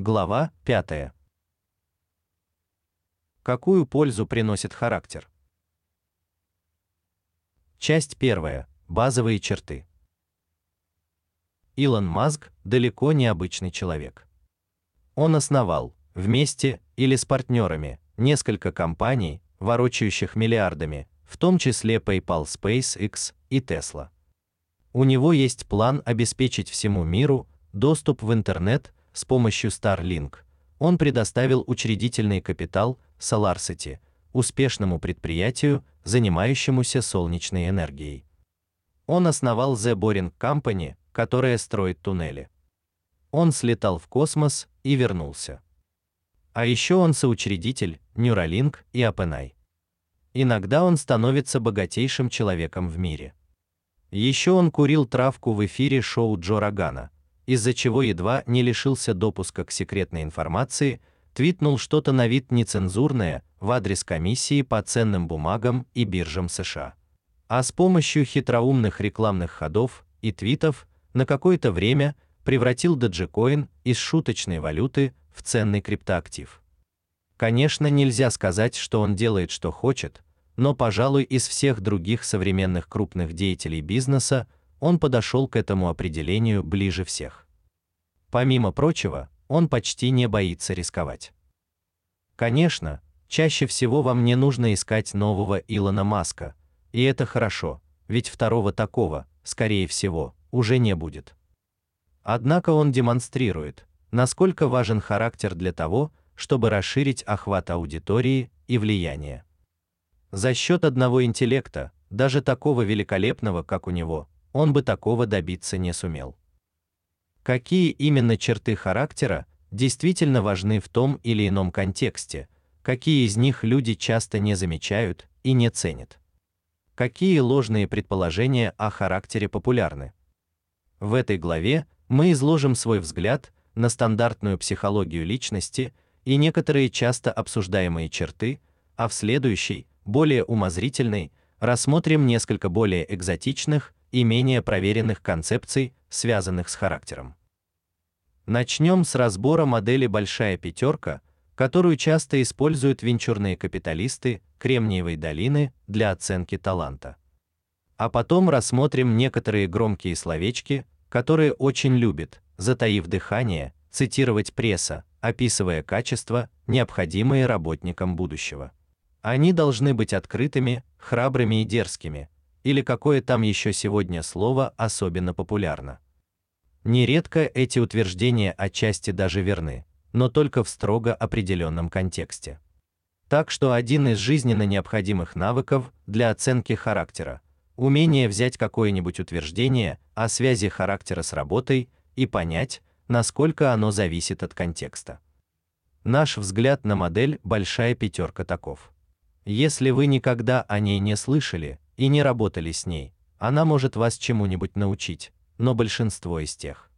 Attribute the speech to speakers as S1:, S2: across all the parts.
S1: Глава 5. Какую пользу приносит характер? Часть 1. Базовые черты. Илон Маск далеко не обычный человек. Он основал вместе или с партнерами несколько компаний, ворочающих миллиардами, в том числе PayPal, SpaceX и Tesla. У него есть план обеспечить всему миру доступ в интернет с помощью Starlink. Он предоставил учредительный капитал SolarCity, успешному предприятию, занимающемуся солнечной энергией. Он основал The Boring Company, которая строит туннели. Он слетал в космос и вернулся. А еще он соучредитель Neuralink и OpenAI. Иногда он становится богатейшим человеком в мире. Еще он курил травку в эфире шоу Джо Рогана, из-за чего едва не лишился допуска к секретной информации, твитнул что-то на вид нецензурное в адрес комиссии по ценным бумагам и биржам США. А с помощью хитроумных рекламных ходов и твитов на какое-то время превратил Dogecoin из шуточной валюты в ценный криптоактив. Конечно, нельзя сказать, что он делает что хочет, но, пожалуй, из всех других современных крупных деятелей бизнеса он подошел к этому определению ближе всех. Помимо прочего, он почти не боится рисковать. Конечно, чаще всего вам не нужно искать нового Илона Маска, и это хорошо, ведь второго такого, скорее всего, уже не будет. Однако он демонстрирует, насколько важен характер для того, чтобы расширить охват аудитории и влияние. За счет одного интеллекта, даже такого великолепного, как у него, он бы такого добиться не сумел. Какие именно черты характера действительно важны в том или ином контексте, какие из них люди часто не замечают и не ценят. Какие ложные предположения о характере популярны? В этой главе мы изложим свой взгляд на стандартную психологию личности и некоторые часто обсуждаемые черты, а в следующей более умозрительной, рассмотрим несколько более экзотичных и менее проверенных концепций, связанных с характером. Начнем с разбора модели большая пятерка, которую часто используют венчурные капиталисты Кремниевой долины для оценки таланта. А потом рассмотрим некоторые громкие словечки, которые очень любят, затаив дыхание, цитировать пресса, описывая качества, необходимые работникам будущего. Они должны быть открытыми, храбрыми и дерзкими, или какое там еще сегодня слово особенно популярно. Нередко эти утверждения отчасти даже верны, но только в строго определенном контексте. Так что один из жизненно необходимых навыков для оценки характера умение взять какое-нибудь утверждение о связи характера с работой и понять, насколько оно зависит от контекста. Наш взгляд на модель большая пятерка таков. Если вы никогда о ней не слышали и не работали с ней, она может вас чему-нибудь научить, но большинство из тех,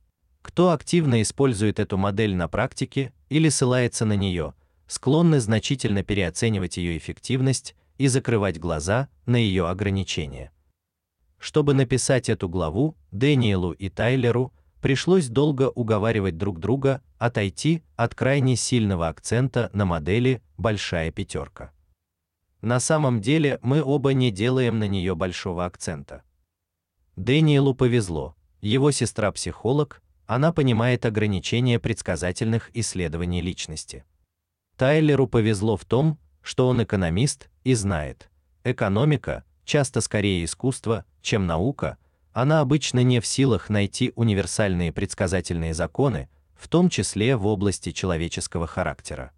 S1: кто активно использует эту модель на практике или ссылается на нее, склонны значительно переоценивать ее эффективность и закрывать глаза на ее ограничения. Чтобы написать эту главу, Дэниелу и Тайлеру пришлось долго уговаривать друг друга отойти от крайне сильного акцента на модели большая пятерка. На самом деле мы оба не делаем на нее большого акцента. Дэниелу повезло. Его сестра психолог, она понимает ограничения предсказательных исследований личности. Тайлеру повезло в том, что он экономист и знает, экономика часто скорее искусство, чем наука. Она обычно не в силах найти универсальные предсказательные законы, в том числе в области человеческого характера.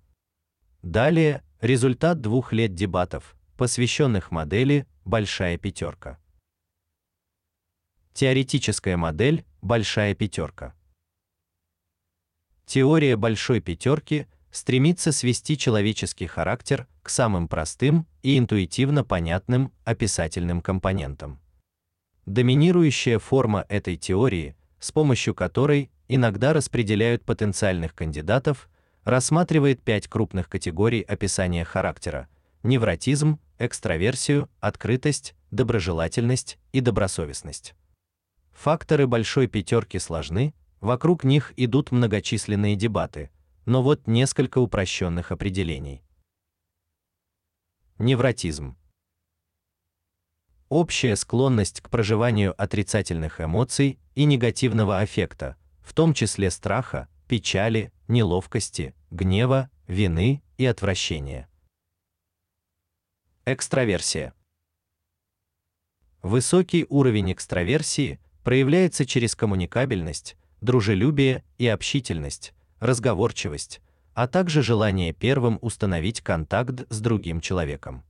S1: Далее результат двух лет дебатов, посвященных модели большая пятерка. Теоретическая модель большая пятерка. Теория большой пятерки стремится свести человеческий характер к самым простым и интуитивно понятным описательным компонентам. Доминирующая форма этой теории, с помощью которой иногда распределяют потенциальных кандидатов, рассматривает пять крупных категорий описания характера: невротизм, экстраверсию, открытость, доброжелательность и добросовестность. Факторы большой пятерки сложны, вокруг них идут многочисленные дебаты, но вот несколько упрощенных определений. Невротизм. Общая склонность к проживанию отрицательных эмоций и негативного аффекта, в том числе страха, печали, неловкости, гнева, вины и отвращения. Экстраверсия. Высокий уровень экстраверсии проявляется через коммуникабельность, дружелюбие и общительность, разговорчивость, а также желание первым установить контакт с другим человеком.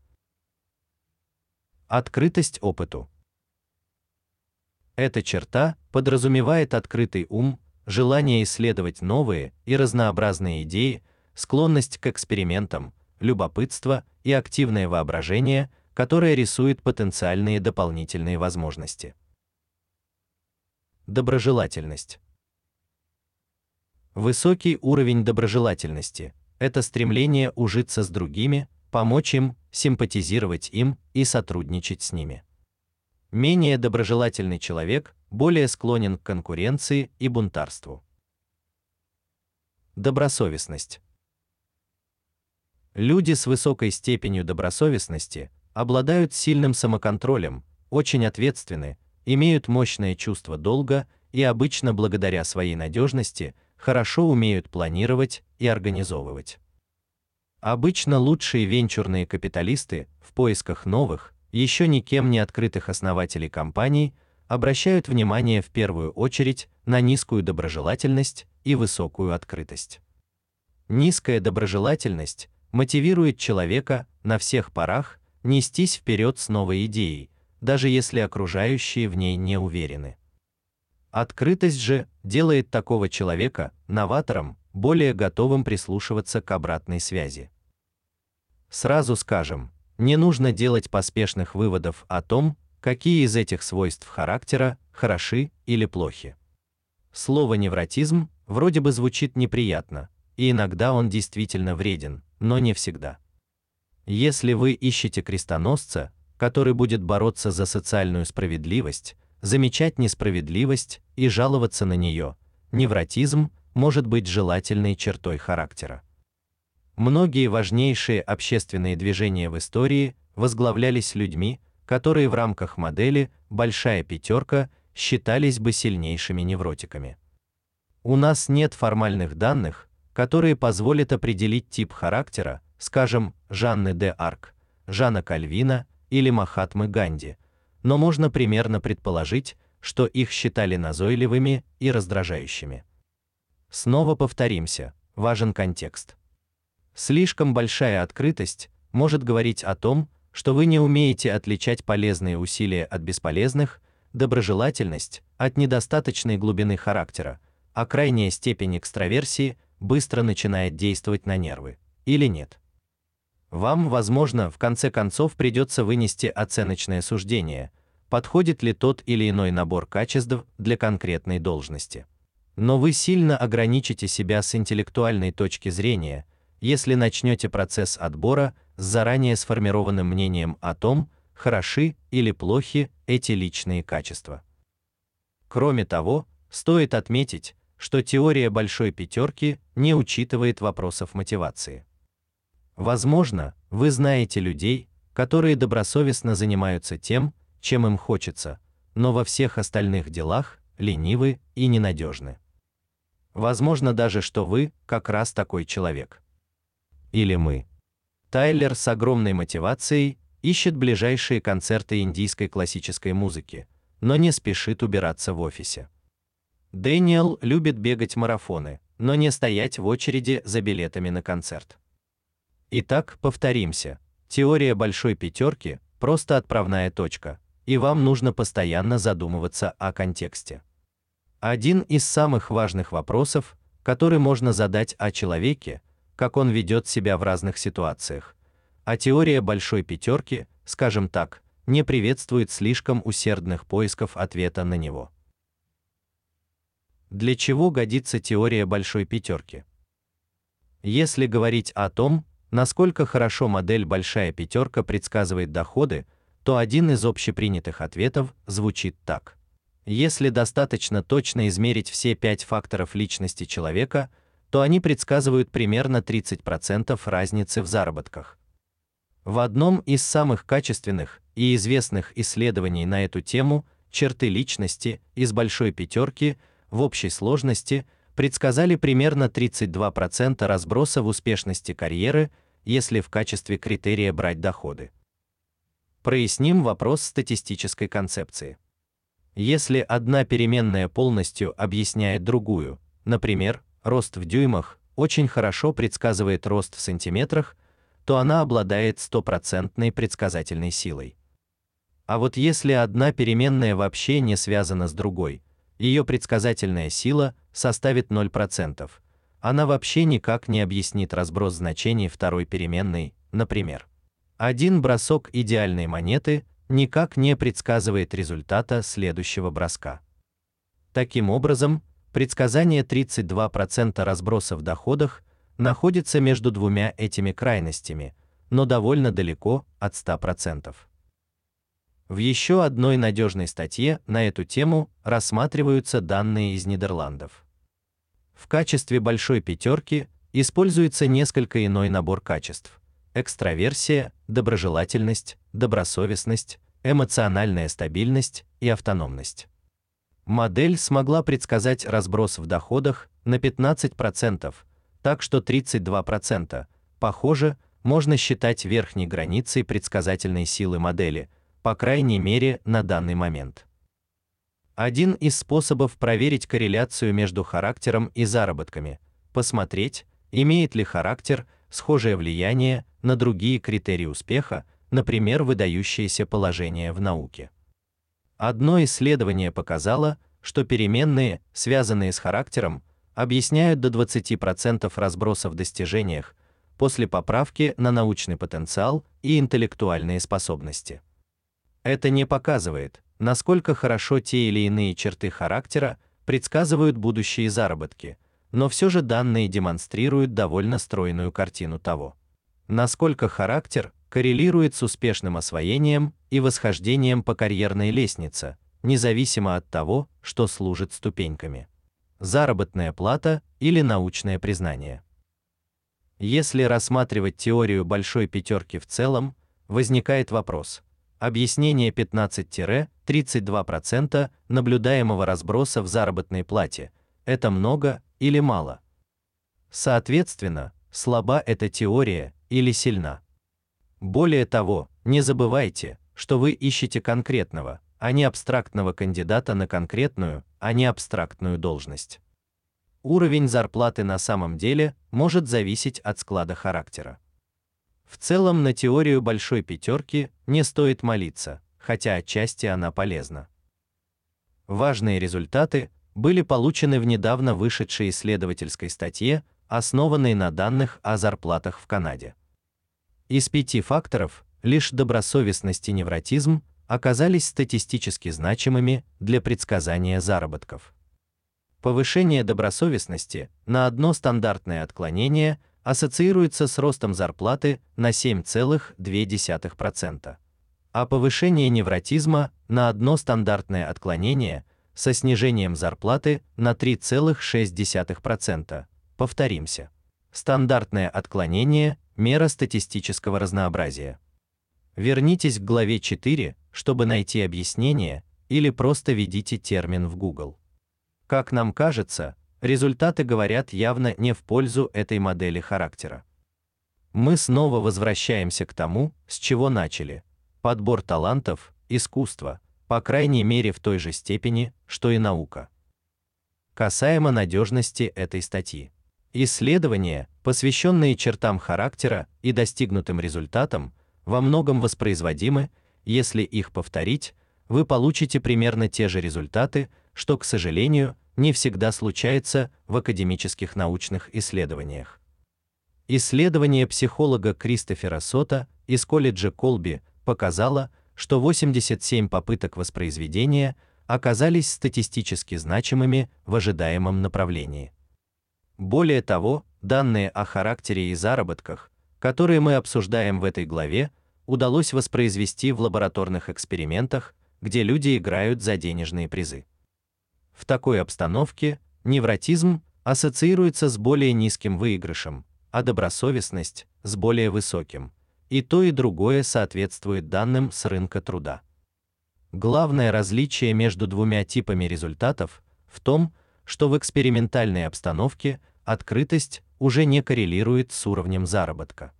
S1: Открытость опыту. Эта черта подразумевает открытый ум, желание исследовать новые и разнообразные идеи, склонность к экспериментам, любопытство и активное воображение, которое рисует потенциальные дополнительные возможности. Доброжелательность. Высокий уровень доброжелательности это стремление ужиться с другими, помочь им, симпатизировать им и сотрудничать с ними. Менее доброжелательный человек более склонен к конкуренции и бунтарству. Добросовестность. Люди с высокой степенью добросовестности обладают сильным самоконтролем, очень ответственны, имеют мощное чувство долга и обычно благодаря своей надежности хорошо умеют планировать и организовывать. Обычно лучшие венчурные капиталисты в поисках новых, еще никем не открытых основателей компаний обращают внимание в первую очередь на низкую доброжелательность и высокую открытость. Низкая доброжелательность мотивирует человека на всех парах нестись вперед с новой идеей, даже если окружающие в ней не уверены. Открытость же делает такого человека новатором, более готовым прислушиваться к обратной связи. Сразу скажем, не нужно делать поспешных выводов о том, какие из этих свойств характера хороши или плохи. Слово невротизм вроде бы звучит неприятно, и иногда он действительно вреден, но не всегда. Если вы ищете крестоносца, который будет бороться за социальную справедливость, замечать несправедливость и жаловаться на нее. Невротизм может быть желательной чертой характера. Многие важнейшие общественные движения в истории возглавлялись людьми, которые в рамках модели большая пятерка считались бы сильнейшими невротиками. У нас нет формальных данных, которые позволят определить тип характера, скажем, Жанны де Арк, Жана Кальвина или Махатмы Ганди, но можно примерно предположить, что их считали назойливыми и раздражающими. Снова повторимся, важен контекст. Слишком большая открытость может говорить о том, что вы не умеете отличать полезные усилия от бесполезных, доброжелательность от недостаточной глубины характера, а крайняя степень экстраверсии быстро начинает действовать на нервы. Или нет? Вам, возможно, в конце концов придется вынести оценочное суждение, подходит ли тот или иной набор качеств для конкретной должности. Но вы сильно ограничите себя с интеллектуальной точки зрения, если начнете процесс отбора с заранее сформированным мнением о том, хороши или плохи эти личные качества. Кроме того, стоит отметить, что теория большой пятерки не учитывает вопросов мотивации. Возможно, вы знаете людей, которые добросовестно занимаются тем, чем им хочется, но во всех остальных делах ленивы и ненадежны. Возможно даже, что вы как раз такой человек. Или мы. Тайлер с огромной мотивацией ищет ближайшие концерты индийской классической музыки, но не спешит убираться в офисе. Дэниел любит бегать марафоны, но не стоять в очереди за билетами на концерт. Итак, повторимся. Теория большой пятерки просто отправная точка, и вам нужно постоянно задумываться о контексте. Один из самых важных вопросов, который можно задать о человеке, как он ведет себя в разных ситуациях. А теория большой пятерки, скажем так, не приветствует слишком усердных поисков ответа на него. Для чего годится теория большой пятерки? Если говорить о том, насколько хорошо модель большая пятерка предсказывает доходы, то один из общепринятых ответов звучит так: если достаточно точно измерить все пять факторов личности человека, то они предсказывают примерно 30% разницы в заработках. В одном из самых качественных и известных исследований на эту тему черты личности из большой пятерки в общей сложности предсказали примерно 32% разброса в успешности карьеры, если в качестве критерия брать доходы. Проясним вопрос статистической концепции. Если одна переменная полностью объясняет другую, например, рост в дюймах очень хорошо предсказывает рост в сантиметрах, то она обладает стопроцентной предсказательной силой. А вот если одна переменная вообще не связана с другой, ее предсказательная сила составит 0%. Она вообще никак не объяснит разброс значений второй переменной, например. Один бросок идеальной монеты никак не предсказывает результата следующего броска. Таким образом, предсказание 32% разброса в доходах находится между двумя этими крайностями, но довольно далеко от 100%. В еще одной надежной статье на эту тему рассматриваются данные из Нидерландов. В качестве большой пятерки используется несколько иной набор качеств: экстраверсия, доброжелательность, добросовестность, эмоциональная стабильность и автономность. Модель смогла предсказать разброс в доходах на 15%, так что 32%, похоже, можно считать верхней границей предсказательной силы модели, по крайней мере, на данный момент. Один из способов проверить корреляцию между характером и заработками посмотреть, имеет ли характер схожее влияние на другие критерии успеха, например, выдающееся положение в науке. Одно исследование показало, что переменные, связанные с характером, объясняют до 20% разброса в достижениях после поправки на научный потенциал и интеллектуальные способности. Это не показывает, насколько хорошо те или иные черты характера предсказывают будущие заработки, но все же данные демонстрируют довольно стройную картину того, насколько характер коррелирует с успешным освоением и восхождением по карьерной лестнице, независимо от того, что служит ступеньками заработная плата или научное признание. Если рассматривать теорию большой пятерки в целом, возникает вопрос: объяснение 15-32% наблюдаемого разброса в заработной плате это много или мало? Соответственно, слаба эта теория или сильна? Более того, не забывайте, что вы ищете конкретного, а не абстрактного кандидата на конкретную, а не абстрактную должность. Уровень зарплаты на самом деле может зависеть от склада характера. В целом на теорию большой пятерки не стоит молиться, хотя отчасти она полезна. Важные результаты были получены в недавно вышедшей исследовательской статье, основанной на данных о зарплатах в Канаде. Из пяти факторов лишь добросовестность и невротизм оказались статистически значимыми для предсказания заработков. Повышение добросовестности на одно стандартное отклонение ассоциируется с ростом зарплаты на 7,2%, а повышение невротизма на одно стандартное отклонение со снижением зарплаты на 3,6%. Повторимся. Стандартное отклонение мера статистического разнообразия. Вернитесь к главе 4, чтобы найти объяснение, или просто введите термин в Google. Как нам кажется, результаты говорят явно не в пользу этой модели характера. Мы снова возвращаемся к тому, с чего начали. Подбор талантов искусство, по крайней мере в той же степени, что и наука. Касаемо надежности этой статьи. Исследования, посвященные чертам характера и достигнутым результатам, во многом воспроизводимы, если их повторить, вы получите примерно те же результаты, что, к сожалению, не всегда случается в академических научных исследованиях. Исследование психолога Кристофера Сота из колледжа Колби показало, что 87 попыток воспроизведения оказались статистически значимыми в ожидаемом направлении. Более того, данные о характере и заработках, которые мы обсуждаем в этой главе, удалось воспроизвести в лабораторных экспериментах, где люди играют за денежные призы. В такой обстановке невротизм ассоциируется с более низким выигрышем, а добросовестность с более высоким. И то, и другое соответствует данным с рынка труда. Главное различие между двумя типами результатов в том, что в экспериментальной обстановке открытость уже не коррелирует с уровнем заработка.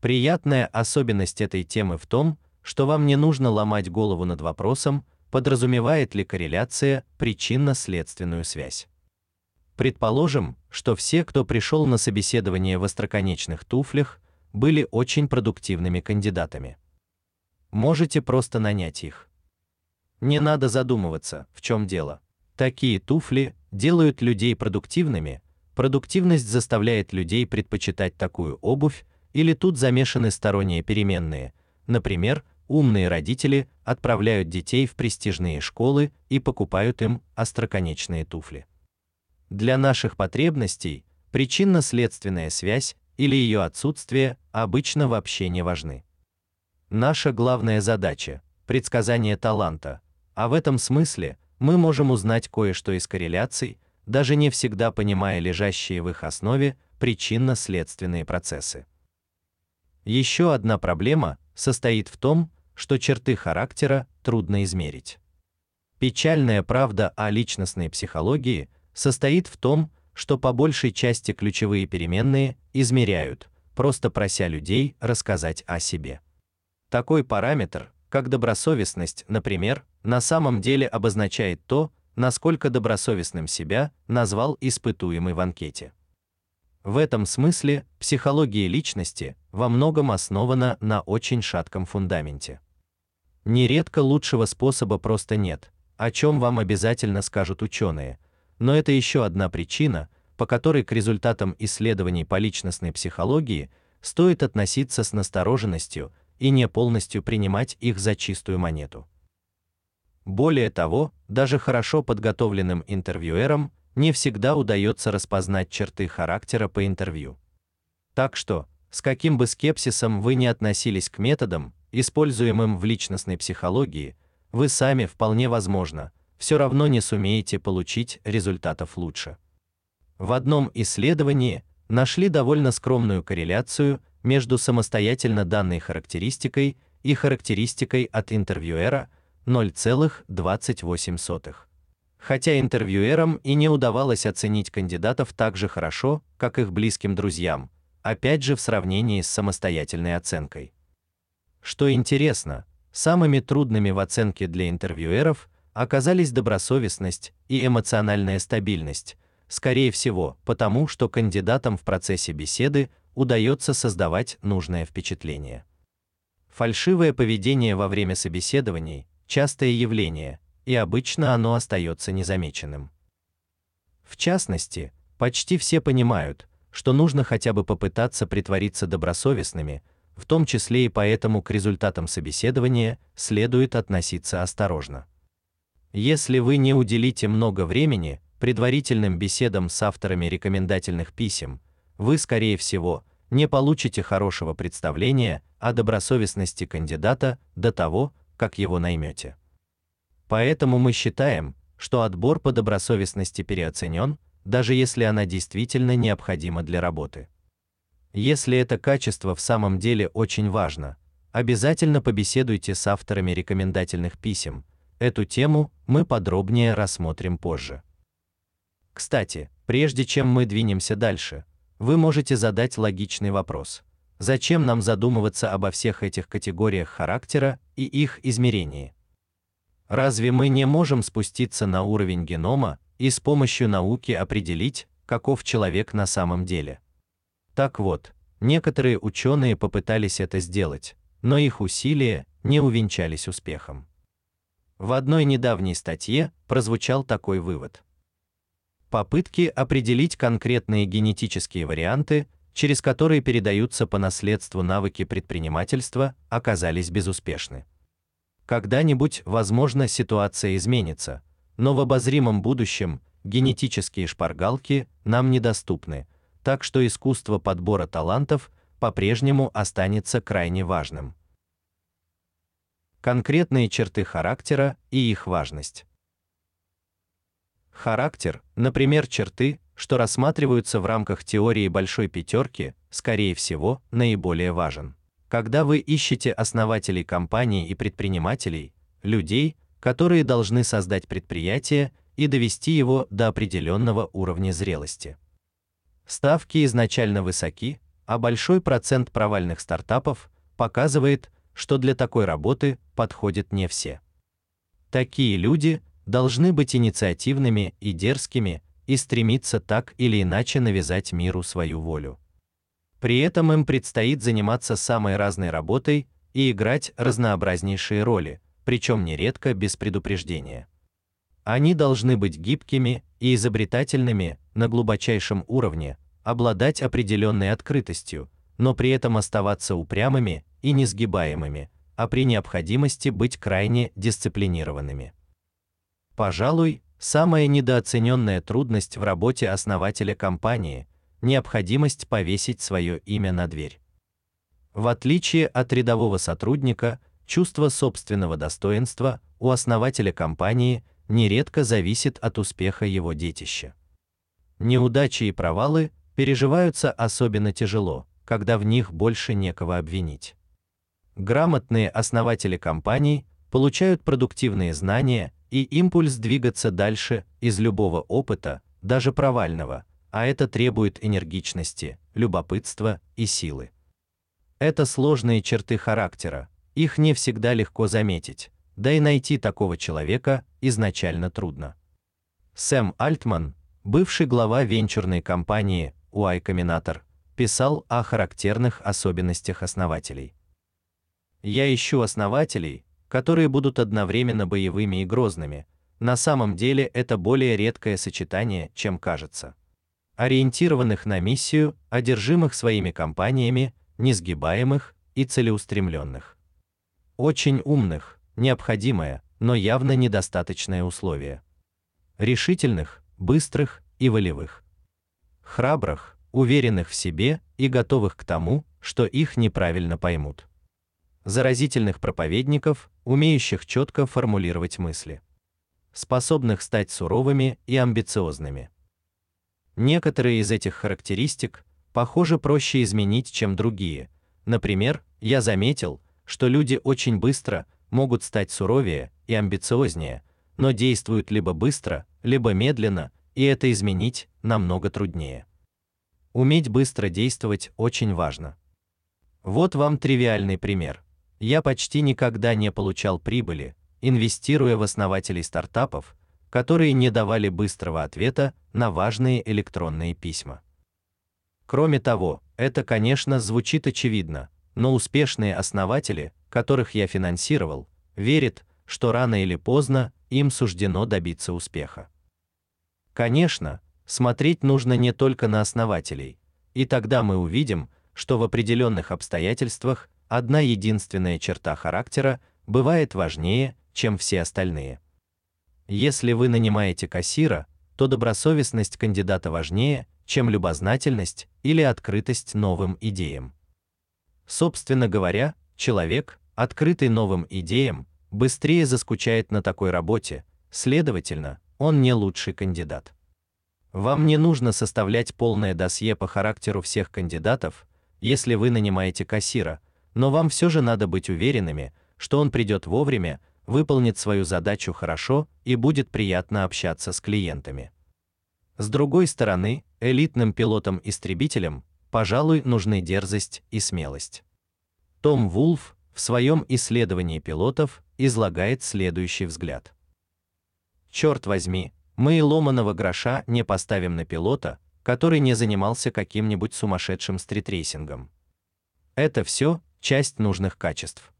S1: Приятная особенность этой темы в том, что вам не нужно ломать голову над вопросом, подразумевает ли корреляция причинно-следственную связь. Предположим, что все, кто пришел на собеседование в остроконечных туфлях, были очень продуктивными кандидатами. Можете просто нанять их. Не надо задумываться, в чем дело. Такие туфли делают людей продуктивными. Продуктивность заставляет людей предпочитать такую обувь, или тут замешаны сторонние переменные. Например, умные родители отправляют детей в престижные школы и покупают им остроконечные туфли. Для наших потребностей причинно-следственная связь или ее отсутствие обычно вообще не важны. Наша главная задача предсказание таланта, а в этом смысле мы можем узнать кое-что из корреляций, даже не всегда понимая лежащие в их основе причинно-следственные процессы. Еще одна проблема состоит в том, что черты характера трудно измерить. Печальная правда о личностной психологии состоит в том, что по большей части ключевые переменные измеряют, просто прося людей рассказать о себе. Такой параметр, как добросовестность, например, на самом деле обозначает то, насколько добросовестным себя назвал испытуемый в анкете. В этом смысле психология личности во многом основана на очень шатком фундаменте. Нередко лучшего способа просто нет, о чем вам обязательно скажут ученые. Но это еще одна причина, по которой к результатам исследований по личностной психологии стоит относиться с настороженностью и не полностью принимать их за чистую монету. Более того, даже хорошо подготовленным интервьюерам не всегда удается распознать черты характера по интервью. Так что, с каким бы скепсисом вы ни относились к методам, используемым в личностной психологии, вы сами вполне возможно все равно не сумеете получить результатов лучше. В одном исследовании нашли довольно скромную корреляцию между самостоятельно данной характеристикой и характеристикой от интервьюера 0,28. Хотя интервьюерам и не удавалось оценить кандидатов так же хорошо, как их близким друзьям, опять же в сравнении с самостоятельной оценкой. Что интересно, самыми трудными в оценке для интервьюеров оказались добросовестность и эмоциональная стабильность, скорее всего, потому что кандидатам в процессе беседы удается создавать нужное впечатление. Фальшивое поведение во время собеседований частое явление, и обычно оно остается незамеченным. В частности, почти все понимают, что нужно хотя бы попытаться притвориться добросовестными, в том числе и поэтому к результатам собеседования следует относиться осторожно. Если вы не уделите много времени предварительным беседам с авторами рекомендательных писем, вы скорее всего не получите хорошего представления о добросовестности кандидата до того, как его наймете. Поэтому мы считаем, что отбор по добросовестности переоценен, даже если она действительно необходима для работы. Если это качество в самом деле очень важно, обязательно побеседуйте с авторами рекомендательных писем. Эту тему мы подробнее рассмотрим позже. Кстати, прежде чем мы двинемся дальше, вы можете задать логичный вопрос: зачем нам задумываться обо всех этих категориях характера и их измерении? Разве мы не можем спуститься на уровень генома и с помощью науки определить, каков человек на самом деле? Так вот, некоторые ученые попытались это сделать, но их усилия не увенчались успехом. В одной недавней статье прозвучал такой вывод. Попытки определить конкретные генетические варианты, через которые передаются по наследству навыки предпринимательства, оказались безуспешны. Когда-нибудь, возможно, ситуация изменится, но в обозримом будущем генетические шпаргалки нам недоступны, так что искусство подбора талантов по-прежнему останется крайне важным. Конкретные черты характера и их важность. Характер, например, черты, что рассматриваются в рамках теории большой пятерки, скорее всего, наиболее важен. Когда вы ищете основателей компаний и предпринимателей, людей, которые должны создать предприятие и довести его до определенного уровня зрелости. Ставки изначально высоки, а большой процент провальных стартапов показывает, что для такой работы подходят не все. Такие люди должны быть инициативными и дерзкими и стремиться так или иначе навязать миру свою волю. При этом им предстоит заниматься самой разной работой и играть разнообразнейшие роли, причем нередко без предупреждения. Они должны быть гибкими и изобретательными на глубочайшем уровне, обладать определенной открытостью, но при этом оставаться упрямыми и несгибаемыми, а при необходимости быть крайне дисциплинированными. Пожалуй, самая недооцененная трудность в работе основателя компании необходимость повесить свое имя на дверь. В отличие от рядового сотрудника, чувство собственного достоинства у основателя компании нередко зависит от успеха его детища. Неудачи и провалы переживаются особенно тяжело, когда в них больше некого обвинить. Грамотные основатели компаний получают продуктивные знания и импульс двигаться дальше из любого опыта, даже провального, а это требует энергичности, любопытства и силы. Это сложные черты характера, их не всегда легко заметить, да и найти такого человека изначально трудно. Сэм Альтман, бывший глава венчурной компании Y Combinator, писал о характерных особенностях основателей. Я ищу основателей, которые будут одновременно боевыми и грозными. На самом деле это более редкое сочетание, чем кажется. Ориентированных на миссию, одержимых своими компаниями, несгибаемых и целеустремленных. Очень умных, необходимое, но явно недостаточное условие. Решительных, быстрых и волевых. Храбрых, уверенных в себе и готовых к тому, что их неправильно поймут. Заразительных проповедников, умеющих четко формулировать мысли. Способных стать суровыми и амбициозными. Некоторые из этих характеристик, похоже, проще изменить, чем другие. Например, я заметил, что люди очень быстро могут стать суровее и амбициознее, но действуют либо быстро, либо медленно, и это изменить намного труднее. Уметь быстро действовать очень важно. Вот вам тривиальный пример. Я почти никогда не получал прибыли, инвестируя в основателей стартапов, которые не давали быстрого ответа на важные электронные письма. Кроме того, это, конечно, звучит очевидно, но успешные основатели, которых я финансировал, верят, что рано или поздно им суждено добиться успеха. Конечно, смотреть нужно не только на основателей, и тогда мы увидим, что в определенных обстоятельствах одна единственная черта характера бывает важнее, чем все остальные. Если вы нанимаете кассира, то добросовестность кандидата важнее, чем любознательность или открытость новым идеям. Собственно говоря, человек, открытый новым идеям, быстрее заскучает на такой работе, следовательно, он не лучший кандидат. Вам не нужно составлять полное досье по характеру всех кандидатов, если вы нанимаете кассира, но вам все же надо быть уверенными, что он придет вовремя, выполнит свою задачу хорошо и будет приятно общаться с клиентами. С другой стороны, элитным пилотам-истребителям, пожалуй, нужны дерзость и смелость. Том Вулф в своем исследовании пилотов излагает следующий взгляд. Черт возьми, мы и ломаного гроша не поставим на пилота, который не занимался каким-нибудь сумасшедшим стритрейсингом. Это все часть нужных качеств.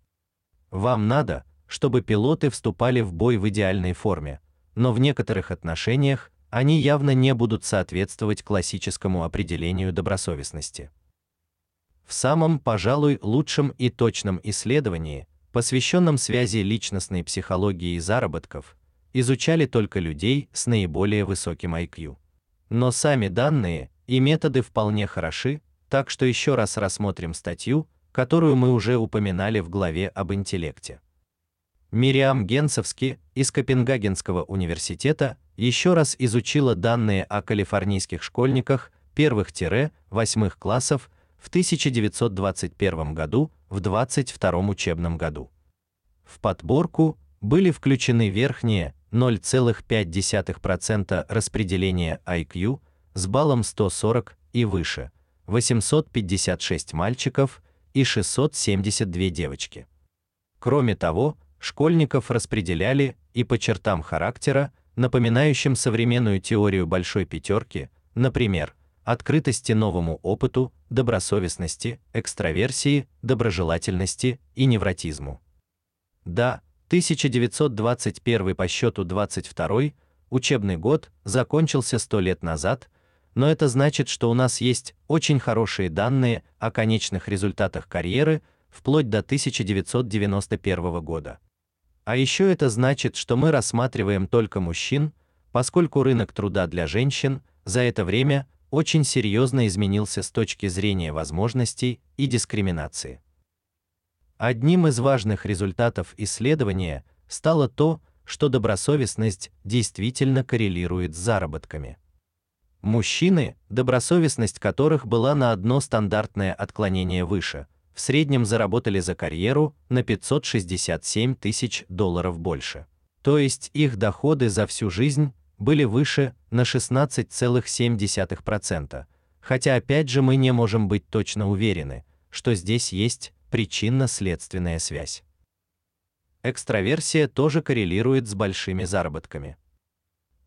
S1: Вам надо, чтобы пилоты вступали в бой в идеальной форме, но в некоторых отношениях они явно не будут соответствовать классическому определению добросовестности. В самом, пожалуй, лучшем и точном исследовании, посвященном связи личностной психологии и заработков, изучали только людей с наиболее высоким IQ. Но сами данные и методы вполне хороши, так что еще раз рассмотрим статью, которую мы уже упоминали в главе об интеллекте. Мириам Генсовски из Копенгагенского университета еще раз изучила данные о калифорнийских школьниках первых-восьмых классов в 1921 году в 22 учебном году. В подборку были включены верхние 0,5% распределения IQ с баллом 140 и выше, 856 мальчиков и 672 девочки. Кроме того, школьников распределяли и по чертам характера, напоминающим современную теорию большой пятерки, например, открытости новому опыту, добросовестности, экстраверсии, доброжелательности и невротизму. Да, 1921 по счету 22 учебный год закончился 100 лет назад, но это значит, что у нас есть очень хорошие данные о конечных результатах карьеры вплоть до 1991 года. А еще это значит, что мы рассматриваем только мужчин, поскольку рынок труда для женщин за это время очень серьезно изменился с точки зрения возможностей и дискриминации. Одним из важных результатов исследования стало то, что добросовестность действительно коррелирует с заработками. Мужчины, добросовестность которых была на одно стандартное отклонение выше, в среднем заработали за карьеру на 567 тысяч долларов больше. То есть их доходы за всю жизнь были выше на 16,7%. Хотя опять же мы не можем быть точно уверены, что здесь есть причинно-следственная связь. Экстраверсия тоже коррелирует с большими заработками.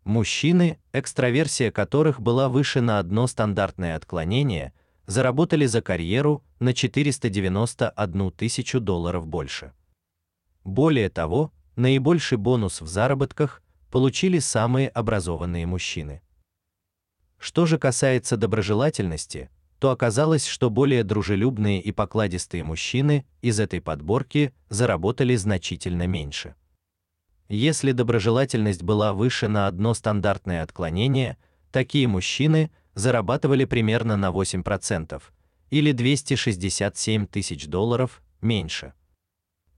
S1: Мужчины, экстраверсия которых была выше на одно стандартное отклонение, заработали за карьеру на 491 тысячу долларов больше. Более того, наибольший бонус в заработках получили самые образованные мужчины. Что же касается доброжелательности, то оказалось, что более дружелюбные и покладистые мужчины из этой подборки заработали значительно меньше. Если доброжелательность была выше на одно стандартное отклонение, такие мужчины зарабатывали примерно на 8% или 267 тысяч долларов меньше.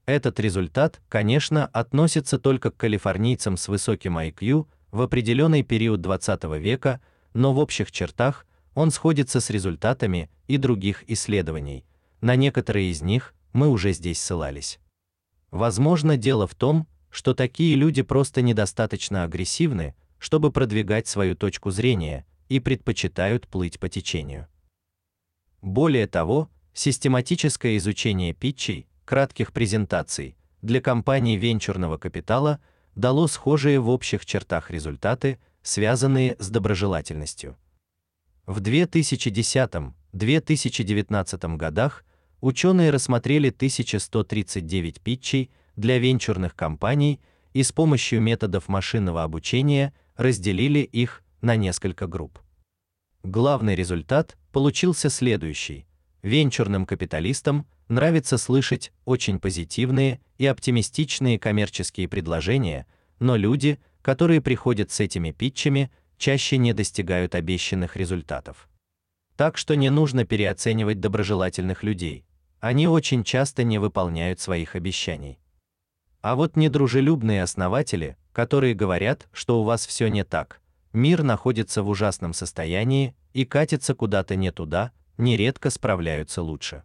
S1: Этот результат, конечно, относится только к калифорнийцам с высоким IQ в определенный период 20 века, но в общих чертах он сходится с результатами и других исследований. На некоторые из них мы уже здесь ссылались. Возможно, дело в том, что такие люди просто недостаточно агрессивны, чтобы продвигать свою точку зрения и предпочитают плыть по течению. Более того, систематическое изучение питчей, кратких презентаций для компаний венчурного капитала дало схожие в общих чертах результаты, связанные с доброжелательностью. В 2010-2019 годах ученые рассмотрели 1139 питчей для венчурных компаний и с помощью методов машинного обучения разделили их на несколько групп. Главный результат получился следующий: венчурным капиталистам нравится слышать очень позитивные и оптимистичные коммерческие предложения, но люди, которые приходят с этими питчами, чаще не достигают обещанных результатов. Так что не нужно переоценивать доброжелательных людей. Они очень часто не выполняют своих обещаний. А вот недружелюбные основатели, которые говорят, что у вас все не так, мир находится в ужасном состоянии и катится куда-то не туда, нередко справляются лучше.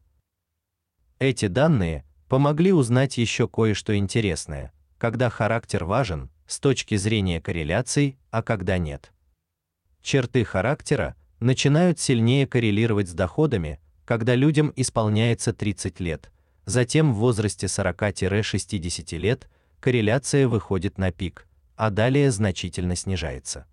S1: Эти данные помогли узнать еще кое-что интересное, когда характер важен с точки зрения корреляций, а когда нет. Черты характера начинают сильнее коррелировать с доходами, когда людям исполняется 30 лет. Затем в возрасте 40-60 лет корреляция выходит на пик, а далее значительно снижается.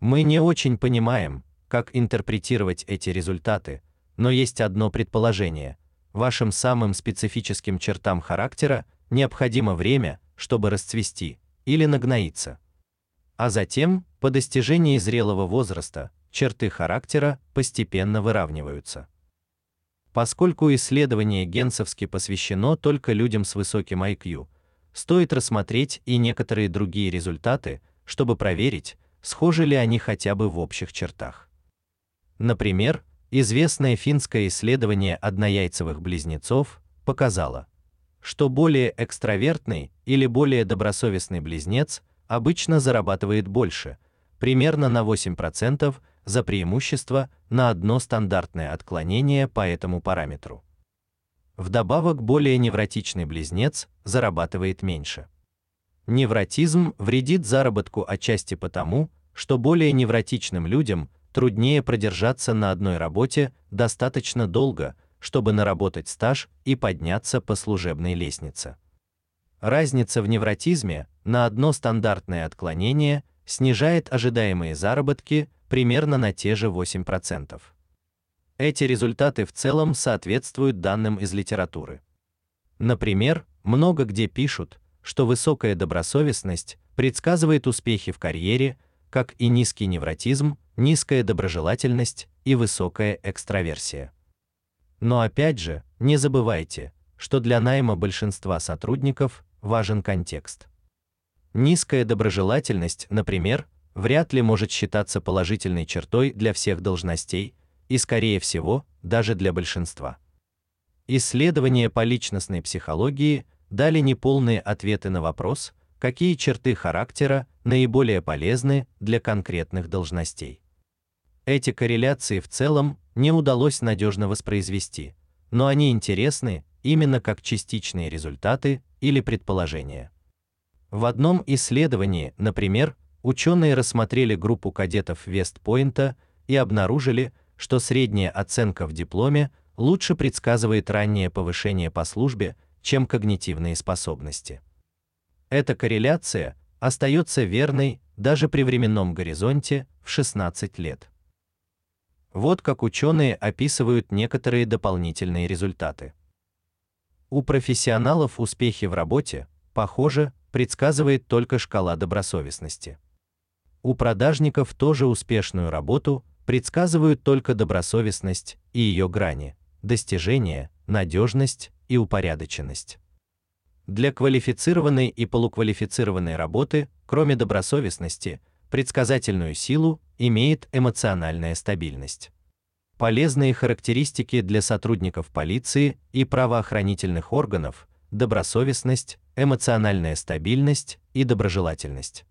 S1: Мы не очень понимаем, как интерпретировать эти результаты, но есть одно предположение. Вашим самым специфическим чертам характера необходимо время, чтобы расцвести или нагноиться. А затем по достижении зрелого возраста черты характера постепенно выравниваются. Поскольку исследование Генсовски посвящено только людям с высоким IQ, стоит рассмотреть и некоторые другие результаты, чтобы проверить, схожи ли они хотя бы в общих чертах. Например, известное финское исследование однояйцевых близнецов показало, что более экстравертный или более добросовестный близнец обычно зарабатывает больше, примерно на 8% за преимущество на одно стандартное отклонение по этому параметру. Вдобавок, более невротичный близнец зарабатывает меньше. Невротизм вредит заработку отчасти потому, что более невротичным людям труднее продержаться на одной работе достаточно долго, чтобы наработать стаж и подняться по служебной лестнице. Разница в невротизме на одно стандартное отклонение снижает ожидаемые заработки примерно на те же 8%. Эти результаты в целом соответствуют данным из литературы. Например, много где пишут, что высокая добросовестность предсказывает успехи в карьере, как и низкий невротизм, низкая доброжелательность и высокая экстраверсия. Но опять же, не забывайте, что для найма большинства сотрудников важен контекст. Низкая доброжелательность, например, вряд ли может считаться положительной чертой для всех должностей и скорее всего, даже для большинства. Исследования по личностной психологии дали неполные ответы на вопрос, какие черты характера наиболее полезны для конкретных должностей. Эти корреляции в целом не удалось надежно воспроизвести, но они интересны именно как частичные результаты или предположения. В одном исследовании, например, ученые рассмотрели группу кадетов Вестпойнта и обнаружили, что средняя оценка в дипломе лучше предсказывает раннее повышение по службе, чем когнитивные способности. Эта корреляция остается верной даже при временном горизонте в 16 лет. Вот как ученые описывают некоторые дополнительные результаты. У профессионалов успехи в работе, похоже, предсказывает только шкала добросовестности. У продажников тоже успешную работу предсказывают только добросовестность и ее грани: достижение, надежность и упорядоченность. Для квалифицированной и полуквалифицированной работы, кроме добросовестности, предсказательную силу имеет эмоциональная стабильность. Полезные характеристики для сотрудников полиции и правоохранительных органов: добросовестность, эмоциональная стабильность и доброжелательность.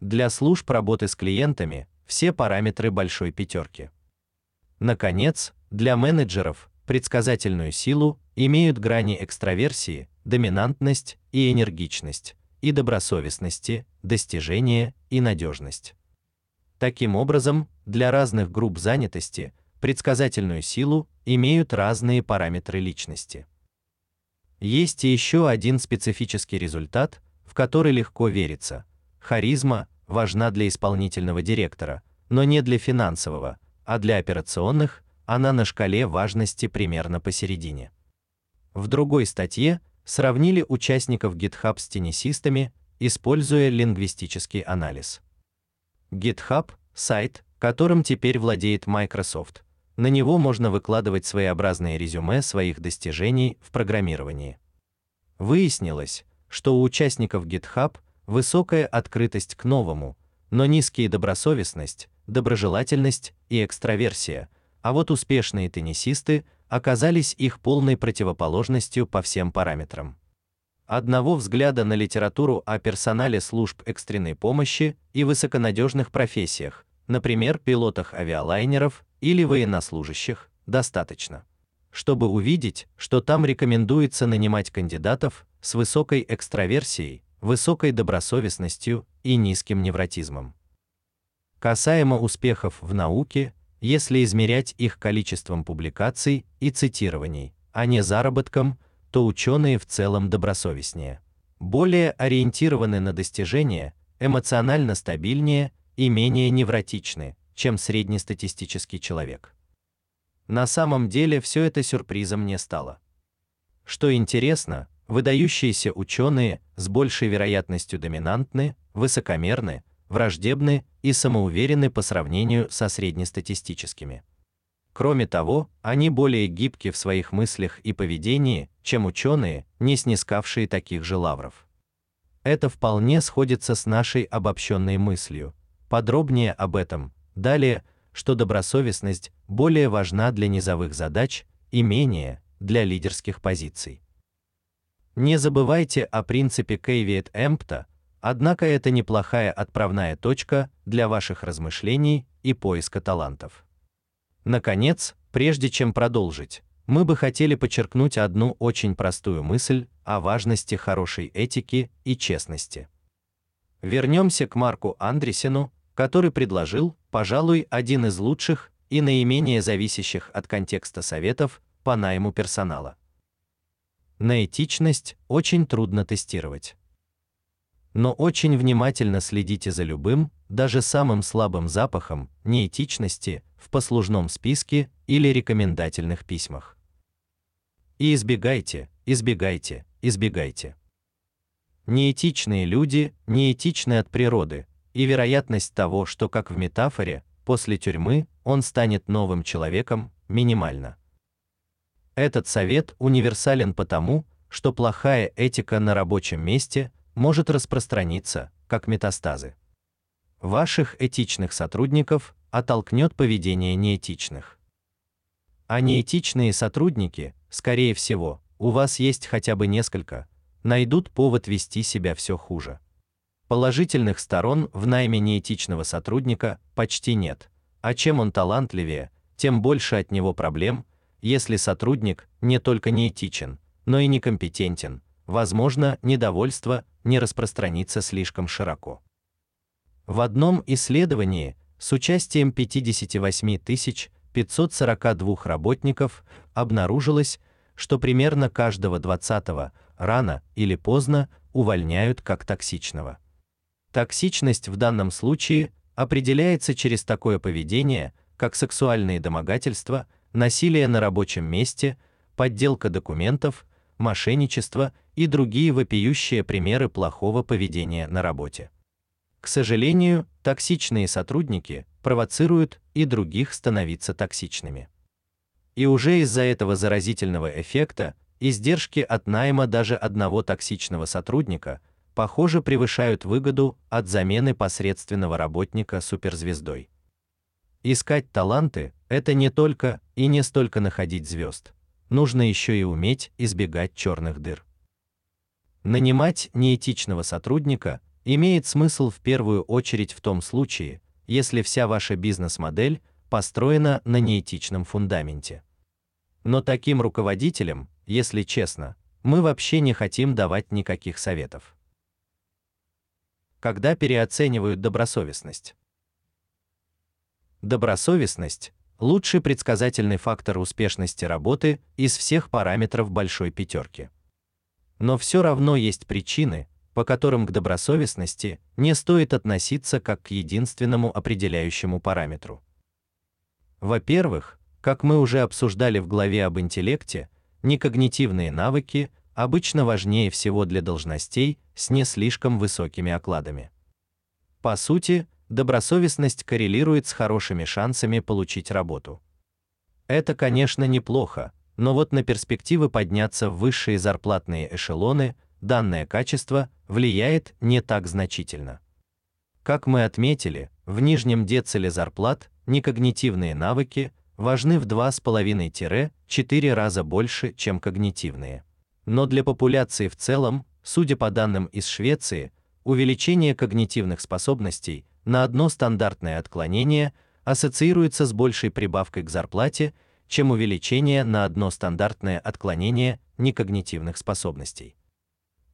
S1: Для служб работы с клиентами все параметры большой пятерки. Наконец, для менеджеров предсказательную силу имеют грани экстраверсии, доминантность и энергичность, и добросовестности, достижение и надежность. Таким образом, для разных групп занятости предсказательную силу имеют разные параметры личности. Есть и еще один специфический результат, в который легко верится. Харизма важна для исполнительного директора, но не для финансового, а для операционных она на шкале важности примерно посередине. В другой статье сравнили участников GitHub с теннисистами, используя лингвистический анализ. GitHub сайт, которым теперь владеет Microsoft. На него можно выкладывать своеобразные резюме своих достижений в программировании. Выяснилось, что у участников GitHub высокая открытость к новому, но низкие добросовестность, доброжелательность и экстраверсия, а вот успешные теннисисты оказались их полной противоположностью по всем параметрам. Одного взгляда на литературу о персонале служб экстренной помощи и высоконадежных профессиях, например, пилотах авиалайнеров или военнослужащих, достаточно, чтобы увидеть, что там рекомендуется нанимать кандидатов с высокой экстраверсией, высокой добросовестностью и низким невротизмом. Касаемо успехов в науке, если измерять их количеством публикаций и цитирований, а не заработком, то ученые в целом добросовестнее, более ориентированы на достижения, эмоционально стабильнее и менее невротичны, чем среднестатистический человек. На самом деле все это сюрпризом не стало. Что интересно, выдающиеся ученые с большей вероятностью доминантны, высокомерны, враждебны и самоуверены по сравнению со среднестатистическими. Кроме того, они более гибки в своих мыслях и поведении, чем ученые, не снискавшие таких же лавров. Это вполне сходится с нашей обобщенной мыслью. Подробнее об этом далее, что добросовестность более важна для низовых задач и менее для лидерских позиций. Не забывайте о принципе emptor, однако это неплохая отправная точка для ваших размышлений и поиска талантов. Наконец, прежде чем продолжить, мы бы хотели подчеркнуть одну очень простую мысль о важности хорошей этики и честности. Вернемся к Марку Андресену, который предложил, пожалуй, один из лучших и наименее зависящих от контекста советов по найму персонала. На этичность очень трудно тестировать. Но очень внимательно следите за любым, даже самым слабым запахом неэтичности в послужном списке или рекомендательных письмах. И избегайте, избегайте, избегайте. Неэтичные люди неэтичны от природы, и вероятность того, что как в метафоре, после тюрьмы он станет новым человеком, минимальна. Этот совет универсален потому, что плохая этика на рабочем месте может распространиться, как метастазы. Ваших этичных сотрудников оттолкнет поведение неэтичных. А неэтичные сотрудники, скорее всего, у вас есть хотя бы несколько, найдут повод вести себя все хуже. Положительных сторон в найме неэтичного сотрудника почти нет, а чем он талантливее, тем больше от него проблем, если сотрудник не только неэтичен, но и некомпетентен, возможно, недовольство не распространится слишком широко. В одном исследовании с участием 58 542 работников обнаружилось, что примерно каждого 20-го рано или поздно увольняют как токсичного. Токсичность в данном случае определяется через такое поведение, как сексуальные домогательства, насилие на рабочем месте, подделка документов, мошенничество и другие вопиющие примеры плохого поведения на работе. К сожалению, токсичные сотрудники провоцируют и других становиться токсичными. И уже из-за этого заразительного эффекта издержки от найма даже одного токсичного сотрудника, похоже, превышают выгоду от замены посредственного работника суперзвездой. Искать таланты это не только и не столько находить звезд. Нужно еще и уметь избегать черных дыр. Нанимать неэтичного сотрудника имеет смысл в первую очередь в том случае, если вся ваша бизнес-модель построена на неэтичном фундаменте. Но таким руководителям, если честно, мы вообще не хотим давать никаких советов. Когда переоценивают добросовестность. Добросовестность лучший предсказательный фактор успешности работы из всех параметров большой пятерки. Но все равно есть причины, по которым к добросовестности не стоит относиться как к единственному определяющему параметру. Во-первых, как мы уже обсуждали в главе об интеллекте, некогнитивные навыки обычно важнее всего для должностей с не слишком высокими окладами. По сути, добросовестность коррелирует с хорошими шансами получить работу. Это, конечно, неплохо, но вот на перспективы подняться в высшие зарплатные эшелоны данное качество влияет не так значительно. Как мы отметили, в нижнем дециле зарплат некогнитивные навыки важны в 2,5-4 раза больше, чем когнитивные. Но для популяции в целом, судя по данным из Швеции, увеличение когнитивных способностей на одно стандартное отклонение ассоциируется с большей прибавкой к зарплате, чем увеличение на одно стандартное отклонение некогнитивных способностей.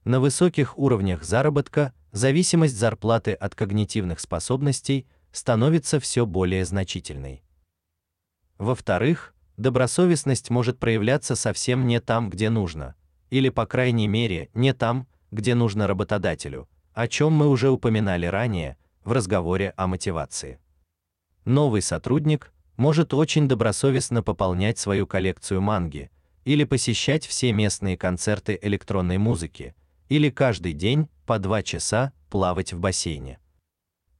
S1: На высоких уровнях заработка зависимость зарплаты от когнитивных способностей становится все более значительной. Во-вторых, добросовестность может проявляться совсем не там, где нужно, или по крайней мере, не там, где нужно работодателю, о чем мы уже упоминали ранее, в разговоре о мотивации. Новый сотрудник может очень добросовестно пополнять свою коллекцию манги или посещать все местные концерты электронной музыки, или каждый день по два часа плавать в бассейне.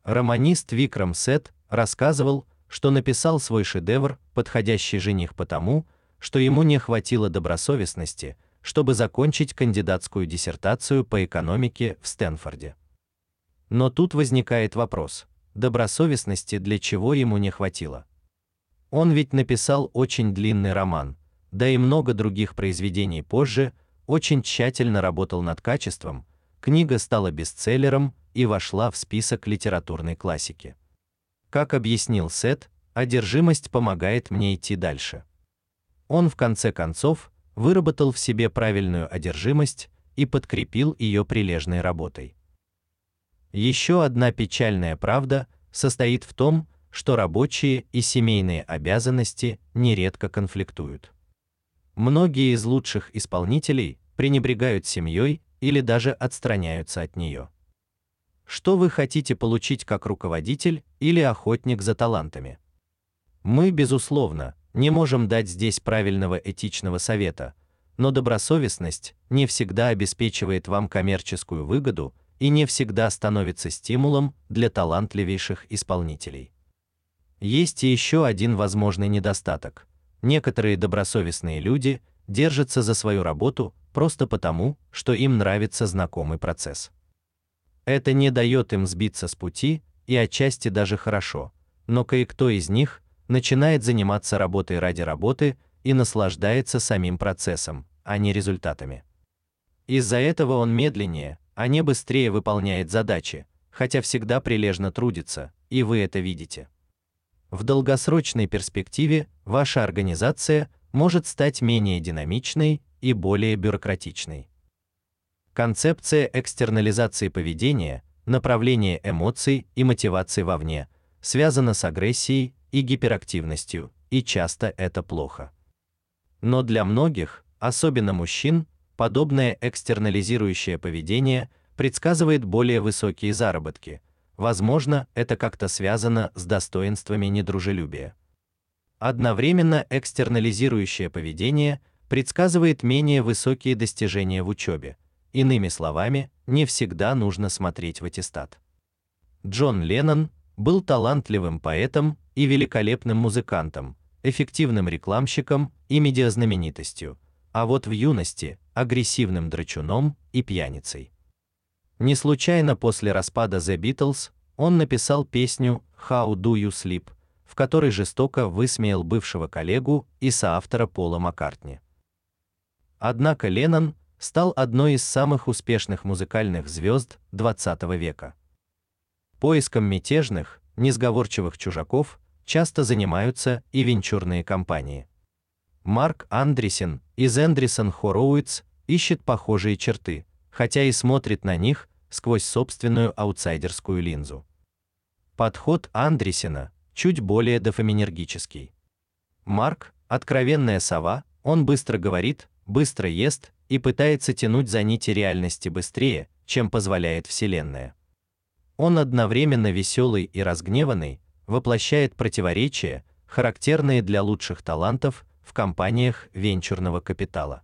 S1: Романист Викрам Сет рассказывал, что написал свой шедевр Подходящий жених потому, что ему не хватило добросовестности, чтобы закончить кандидатскую диссертацию по экономике в Стэнфорде. Но тут возникает вопрос: добросовестности для чего ему не хватило? Он ведь написал очень длинный роман, да и много других произведений позже, очень тщательно работал над качеством, книга стала бестселлером и вошла в список литературной классики. Как объяснил Сет, одержимость помогает мне идти дальше. Он в конце концов выработал в себе правильную одержимость и подкрепил ее прилежной работой. Еще одна печальная правда состоит в том, что рабочие и семейные обязанности нередко конфликтуют. Многие из лучших исполнителей пренебрегают семьей или даже отстраняются от нее. Что вы хотите получить как руководитель или охотник за талантами? Мы, безусловно, не можем дать здесь правильного этичного совета, но добросовестность не всегда обеспечивает вам коммерческую выгоду и не всегда становится стимулом для талантливейших исполнителей. Есть и еще один возможный недостаток. Некоторые добросовестные люди держатся за свою работу просто потому, что им нравится знакомый процесс. Это не дает им сбиться с пути, и отчасти даже хорошо. Но кое-кто из них начинает заниматься работой ради работы и наслаждается самим процессом, а не результатами. Из-за этого он медленнее, а не быстрее выполняет задачи, хотя всегда прилежно трудится, и вы это видите. В долгосрочной перспективе ваша организация может стать менее динамичной и более бюрократичной. Концепция экстернализации поведения, направления эмоций и мотивации вовне связана с агрессией и гиперактивностью, и часто это плохо. Но для многих, особенно мужчин, подобное экстернализирующее поведение предсказывает более высокие заработки. Возможно, это как-то связано с достоинствами недружелюбия. Одновременно экстернализирующее поведение предсказывает менее высокие достижения в учебе. Иными словами, не всегда нужно смотреть в аттестат. Джон Леннон был талантливым поэтом и великолепным музыкантом, эффективным рекламщиком и медиазнаменитостью, а вот в юности агрессивным драчуном и пьяницей. Не случайно после распада The Beatles он написал песню How Do You Sleep, в которой жестоко высмеял бывшего коллегу и соавтора Пола Маккартни. Однако Леннон стал одной из самых успешных музыкальных звезд XX века. Поиском мятежных, несговорчивых чужаков часто занимаются и венчурные компании. Марк Андресен из Эндрисон Хороуитс ищет похожие черты, хотя и смотрит на них сквозь собственную аутсайдерскую линзу. Подход Андресена чуть более дофаминергический. Марк откровенная сова, он быстро говорит, быстро ест и пытается тянуть за нити реальности быстрее, чем позволяет вселенная. Он одновременно веселый и разгневанный, воплощает противоречия, характерные для лучших талантов в компаниях венчурного капитала.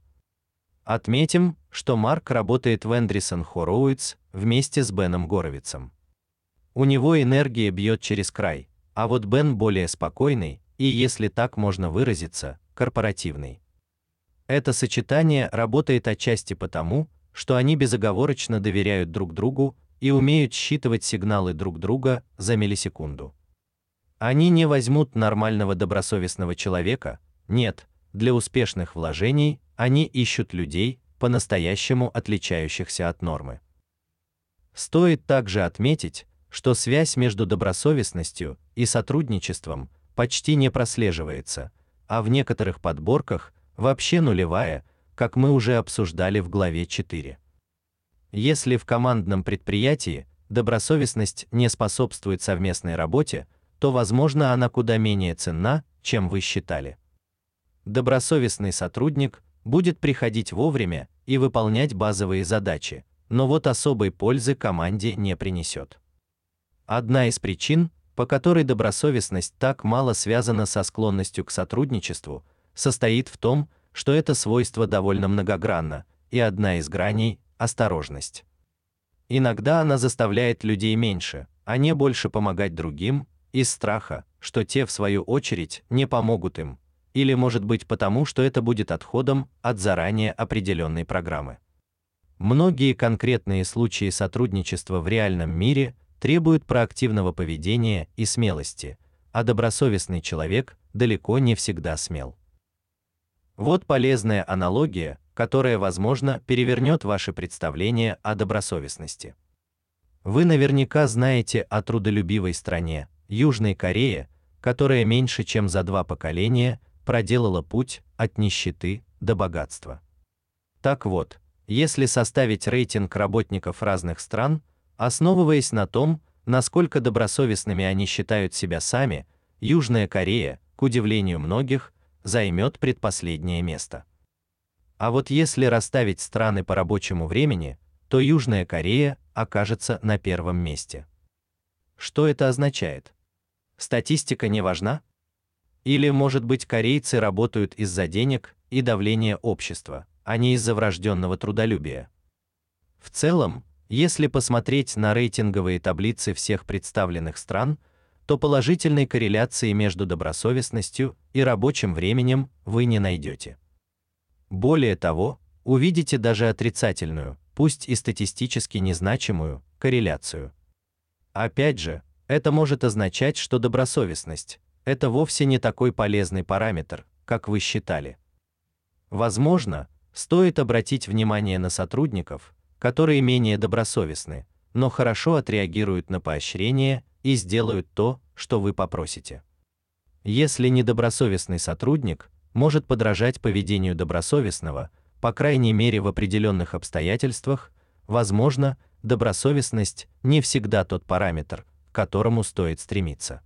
S1: Отметим, что Марк работает в Эндрисон Хороуитс вместе с Беном Горовицем. У него энергия бьет через край, а вот Бен более спокойный и, если так можно выразиться, корпоративный. Это сочетание работает отчасти потому, что они безоговорочно доверяют друг другу и умеют считывать сигналы друг друга за миллисекунду. Они не возьмут нормального добросовестного человека. Нет, для успешных вложений они ищут людей, по-настоящему отличающихся от нормы. Стоит также отметить, что связь между добросовестностью и сотрудничеством почти не прослеживается, а в некоторых подборках вообще нулевая, как мы уже обсуждали в главе 4. Если в командном предприятии добросовестность не способствует совместной работе, то, возможно, она куда менее ценна, чем вы считали. Добросовестный сотрудник будет приходить вовремя и выполнять базовые задачи, но вот особой пользы команде не принесет. Одна из причин, по которой добросовестность так мало связана со склонностью к сотрудничеству, состоит в том, что это свойство довольно многогранно, и одна из граней осторожность. Иногда она заставляет людей меньше, а не больше помогать другим из страха, что те в свою очередь не помогут им, или может быть потому, что это будет отходом от заранее определенной программы. Многие конкретные случаи сотрудничества в реальном мире требуют проактивного поведения и смелости, а добросовестный человек далеко не всегда смел. Вот полезная аналогия, которое, возможно, перевернет ваше представление о добросовестности. Вы наверняка знаете о трудолюбивой стране Южной Корее, которая меньше чем за два поколения проделала путь от нищеты до богатства. Так вот, если составить рейтинг работников разных стран, основываясь на том, насколько добросовестными они считают себя сами, Южная Корея, к удивлению многих, займет предпоследнее место. А вот если расставить страны по рабочему времени, то Южная Корея окажется на первом месте. Что это означает? Статистика не важна? Или, может быть, корейцы работают из-за денег и давления общества, а не из-за врожденного трудолюбия? В целом, если посмотреть на рейтинговые таблицы всех представленных стран, то положительной корреляции между добросовестностью и рабочим временем вы не найдете. Более того, увидите даже отрицательную, пусть и статистически незначимую, корреляцию. Опять же, это может означать, что добросовестность это вовсе не такой полезный параметр, как вы считали. Возможно, стоит обратить внимание на сотрудников, которые менее добросовестны, но хорошо отреагируют на поощрение и сделают то, что вы попросите. Если недобросовестный сотрудник может подражать поведению добросовестного, по крайней мере в определенных обстоятельствах, возможно, добросовестность не всегда тот параметр, к которому стоит стремиться.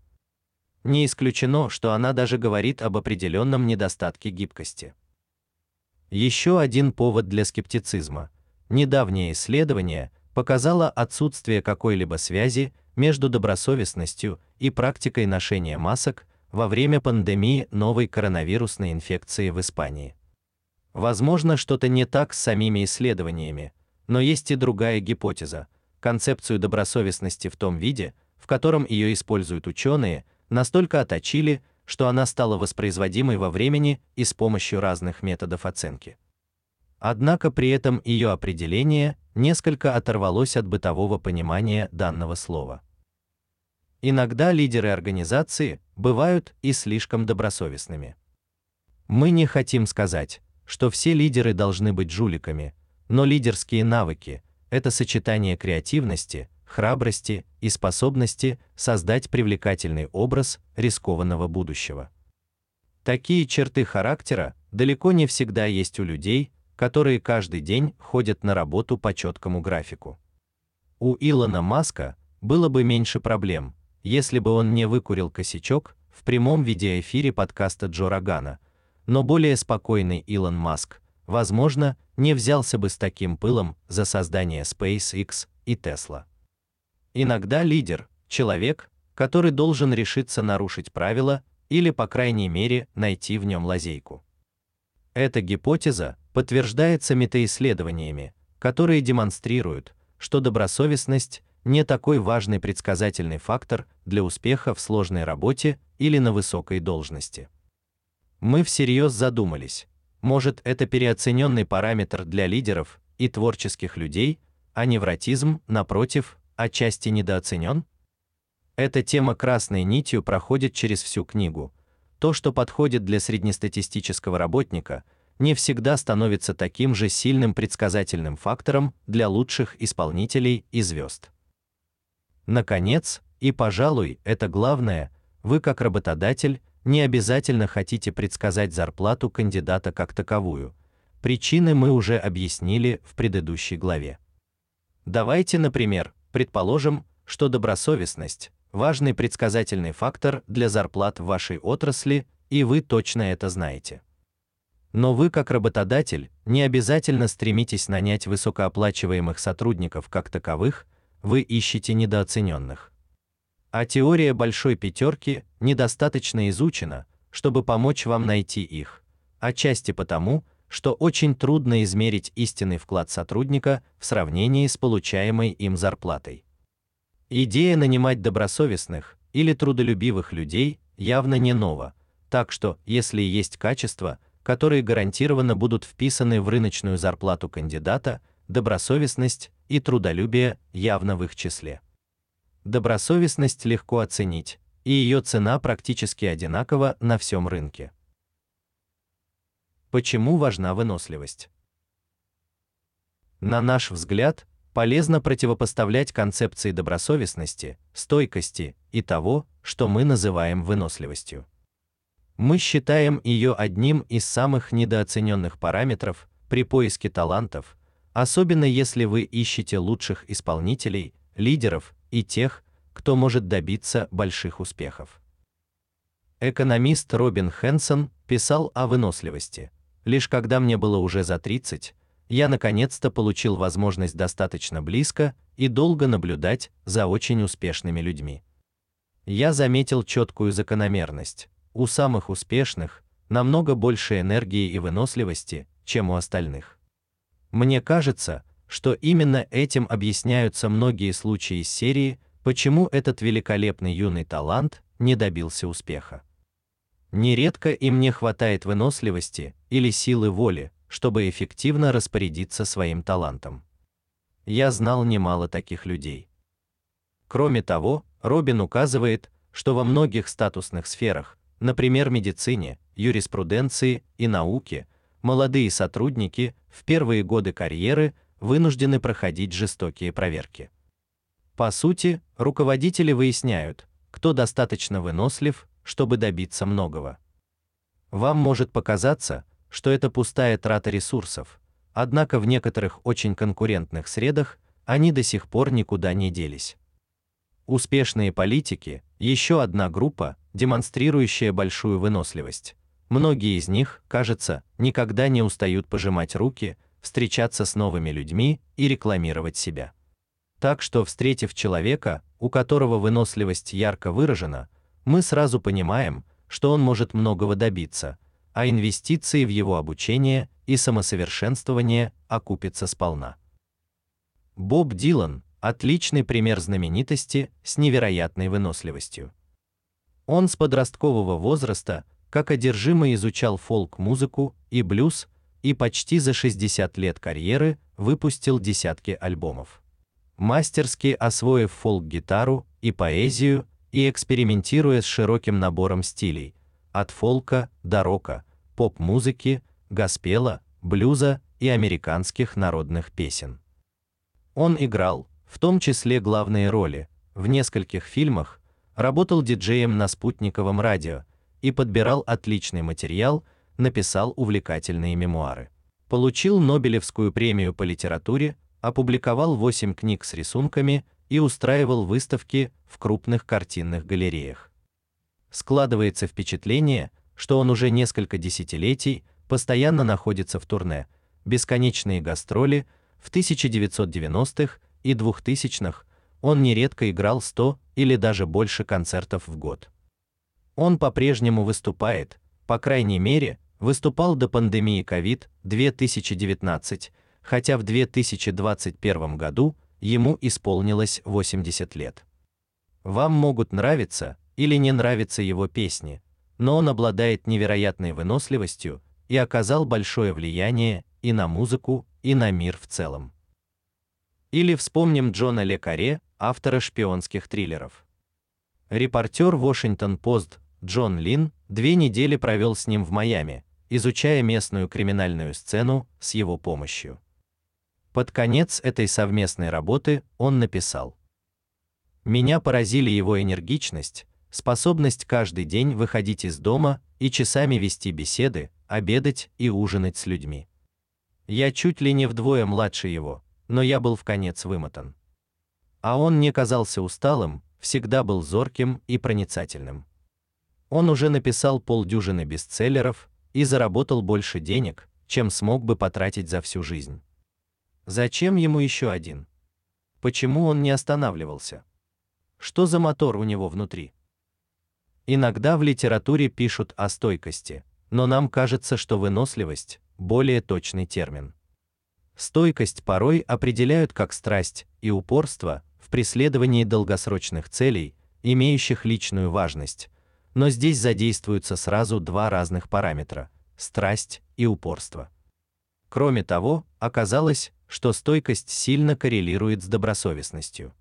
S1: Не исключено, что она даже говорит об определенном недостатке гибкости. Еще один повод для скептицизма. Недавнее исследование показало отсутствие какой-либо связи между добросовестностью и практикой ношения масок во время пандемии новой коронавирусной инфекции в Испании. Возможно, что-то не так с самими исследованиями, но есть и другая гипотеза. Концепцию добросовестности в том виде, в котором ее используют ученые, настолько оточили, что она стала воспроизводимой во времени и с помощью разных методов оценки. Однако при этом ее определение несколько оторвалось от бытового понимания данного слова. Иногда лидеры организации бывают и слишком добросовестными. Мы не хотим сказать, что все лидеры должны быть жуликами, но лидерские навыки это сочетание креативности, храбрости и способности создать привлекательный образ рискованного будущего. Такие черты характера далеко не всегда есть у людей, которые каждый день ходят на работу по четкому графику. У Илона Маска было бы меньше проблем, если бы он не выкурил косячок в прямом видеоэфире подкаста Джо Рогана, но более спокойный Илон Маск, возможно, не взялся бы с таким пылом за создание SpaceX и Tesla. Иногда лидер человек, который должен решиться нарушить правила или по крайней мере найти в нем лазейку. Эта гипотеза подтверждается метаисследованиями, которые демонстрируют, что добросовестность не такой важный предсказательный фактор для успеха в сложной работе или на высокой должности. Мы всерьез задумались, может, это переоцененный параметр для лидеров и творческих людей, а невротизм, напротив, отчасти недооценен? Эта тема красной нитью проходит через всю книгу. То, что подходит для среднестатистического работника, не всегда становится таким же сильным предсказательным фактором для лучших исполнителей и звезд. Наконец, и, пожалуй, это главное, вы как работодатель не обязательно хотите предсказать зарплату кандидата как таковую. Причины мы уже объяснили в предыдущей главе. Давайте, например, Предположим, что добросовестность важный предсказательный фактор для зарплат в вашей отрасли, и вы точно это знаете. Но вы как работодатель не обязательно стремитесь нанять высокооплачиваемых сотрудников как таковых, вы ищете недооцененных. А теория большой пятерки недостаточно изучена, чтобы помочь вам найти их, отчасти потому, что очень трудно измерить истинный вклад сотрудника в сравнении с получаемой им зарплатой. Идея нанимать добросовестных или трудолюбивых людей явно не нова, так что, если есть качества, которые гарантированно будут вписаны в рыночную зарплату кандидата, добросовестность и трудолюбие явно в их числе. Добросовестность легко оценить, и ее цена практически одинакова на всем рынке. Почему важна выносливость? На наш взгляд, полезно противопоставлять концепции добросовестности, стойкости и того, что мы называем выносливостью. Мы считаем ее одним из самых недооцененных параметров при поиске талантов, особенно если вы ищете лучших исполнителей, лидеров и тех, кто может добиться больших успехов. Экономист Робин Хенсон писал о выносливости. Лишь когда мне было уже за 30, я наконец-то получил возможность достаточно близко и долго наблюдать за очень успешными людьми. Я заметил четкую закономерность. У самых успешных намного больше энергии и выносливости, чем у остальных. Мне кажется, что именно этим объясняются многие случаи из серии Почему этот великолепный юный талант не добился успеха? Нередко им не хватает выносливости или силы воли, чтобы эффективно распорядиться своим талантом. Я знал немало таких людей. Кроме того, Робин указывает, что во многих статусных сферах, например, медицине, юриспруденции и науке, молодые сотрудники в первые годы карьеры вынуждены проходить жестокие проверки. По сути, руководители выясняют, кто достаточно вынослив, чтобы добиться многого. Вам может показаться, что это пустая трата ресурсов, однако в некоторых очень конкурентных средах они до сих пор никуда не делись. Успешные политики еще одна группа, демонстрирующая большую выносливость. Многие из них, кажется, никогда не устают пожимать руки, встречаться с новыми людьми и рекламировать себя. Так что, встретив человека, у которого выносливость ярко выражена, мы сразу понимаем, что он может многого добиться, а инвестиции в его обучение и самосовершенствование окупятся сполна. Боб Дилан отличный пример знаменитости с невероятной выносливостью. Он с подросткового возраста как одержимо изучал фолк-музыку и блюз, и почти за 60 лет карьеры выпустил десятки альбомов мастерски освоив фолк-гитару и поэзию и экспериментируя с широким набором стилей, от фолка до рока, поп-музыки, госпела, блюза и американских народных песен. Он играл, в том числе главные роли, в нескольких фильмах, работал диджеем на спутниковом радио и подбирал отличный материал, написал увлекательные мемуары. Получил Нобелевскую премию по литературе опубликовал 8 книг с рисунками и устраивал выставки в крупных картинных галереях. Складывается впечатление, что он уже несколько десятилетий постоянно находится в турне, бесконечные гастроли в 1990-х и 2000-х. Он нередко играл 100 или даже больше концертов в год. Он по-прежнему выступает, по крайней мере, выступал до пандемии COVID-2019 хотя в 2021 году ему исполнилось 80 лет. Вам могут нравиться или не нравиться его песни, но он обладает невероятной выносливостью и оказал большое влияние и на музыку, и на мир в целом. Или вспомним Джона Ле Карре, автора шпионских триллеров. Репортер Washington Post Джон Лин две недели провел с ним в Майами, изучая местную криминальную сцену с его помощью. Под конец этой совместной работы он написал: Меня поразили его энергичность, способность каждый день выходить из дома и часами вести беседы, обедать и ужинать с людьми. Я чуть ли не вдвое младше его, но я был в конец вымотан. А он не казался усталым, всегда был зорким и проницательным. Он уже написал полдюжины бестселлеров и заработал больше денег, чем смог бы потратить за всю жизнь. Зачем ему еще один? Почему он не останавливался? Что за мотор у него внутри? Иногда в литературе пишут о стойкости, но нам кажется, что выносливость более точный термин. Стойкость порой определяют как страсть и упорство в преследовании долгосрочных целей, имеющих личную важность. Но здесь задействуются сразу два разных параметра: страсть и упорство. Кроме того, оказалось, что стойкость сильно коррелирует с добросовестностью.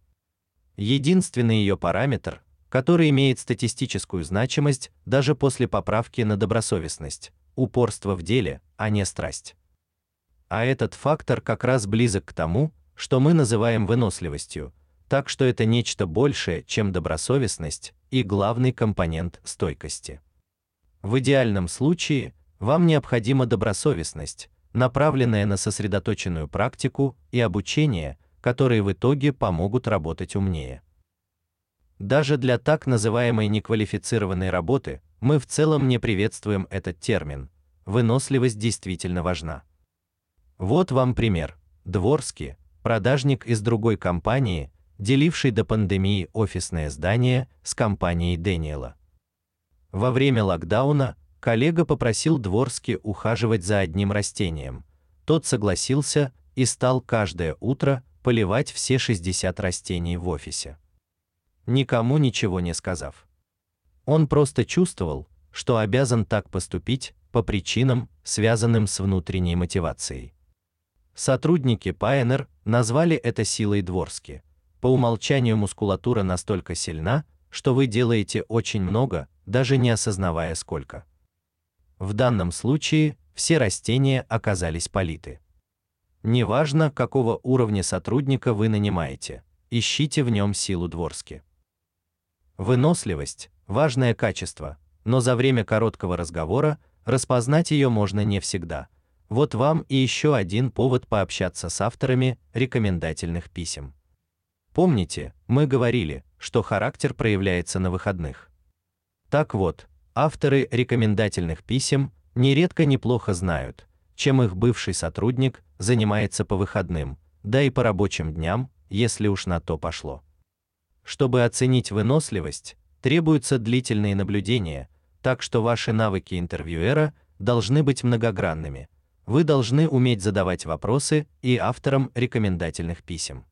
S1: Единственный ее параметр, который имеет статистическую значимость даже после поправки на добросовестность упорство в деле, а не страсть. А этот фактор как раз близок к тому, что мы называем выносливостью, так что это нечто большее, чем добросовестность и главный компонент стойкости. В идеальном случае вам необходима добросовестность, направленная на сосредоточенную практику и обучение, которые в итоге помогут работать умнее. Даже для так называемой неквалифицированной работы мы в целом не приветствуем этот термин. Выносливость действительно важна. Вот вам пример. Дворский, продажник из другой компании, деливший до пандемии офисное здание с компанией Дэниела. Во время локдауна коллега попросил Дворски ухаживать за одним растением. Тот согласился и стал каждое утро поливать все 60 растений в офисе. Никому ничего не сказав. Он просто чувствовал, что обязан так поступить по причинам, связанным с внутренней мотивацией. Сотрудники Pioneer назвали это силой Дворски. По умолчанию мускулатура настолько сильна, что вы делаете очень много, даже не осознавая сколько. В данном случае все растения оказались политы. Неважно, какого уровня сотрудника вы нанимаете, ищите в нем силу дворски. Выносливость важное качество, но за время короткого разговора распознать ее можно не всегда. Вот вам и еще один повод пообщаться с авторами рекомендательных писем. Помните, мы говорили, что характер проявляется на выходных. Так вот, Авторы рекомендательных писем нередко неплохо знают, чем их бывший сотрудник занимается по выходным, да и по рабочим дням, если уж на то пошло. Чтобы оценить выносливость, требуются длительные наблюдения, так что ваши навыки интервьюера должны быть многогранными. Вы должны уметь задавать вопросы и авторам рекомендательных писем.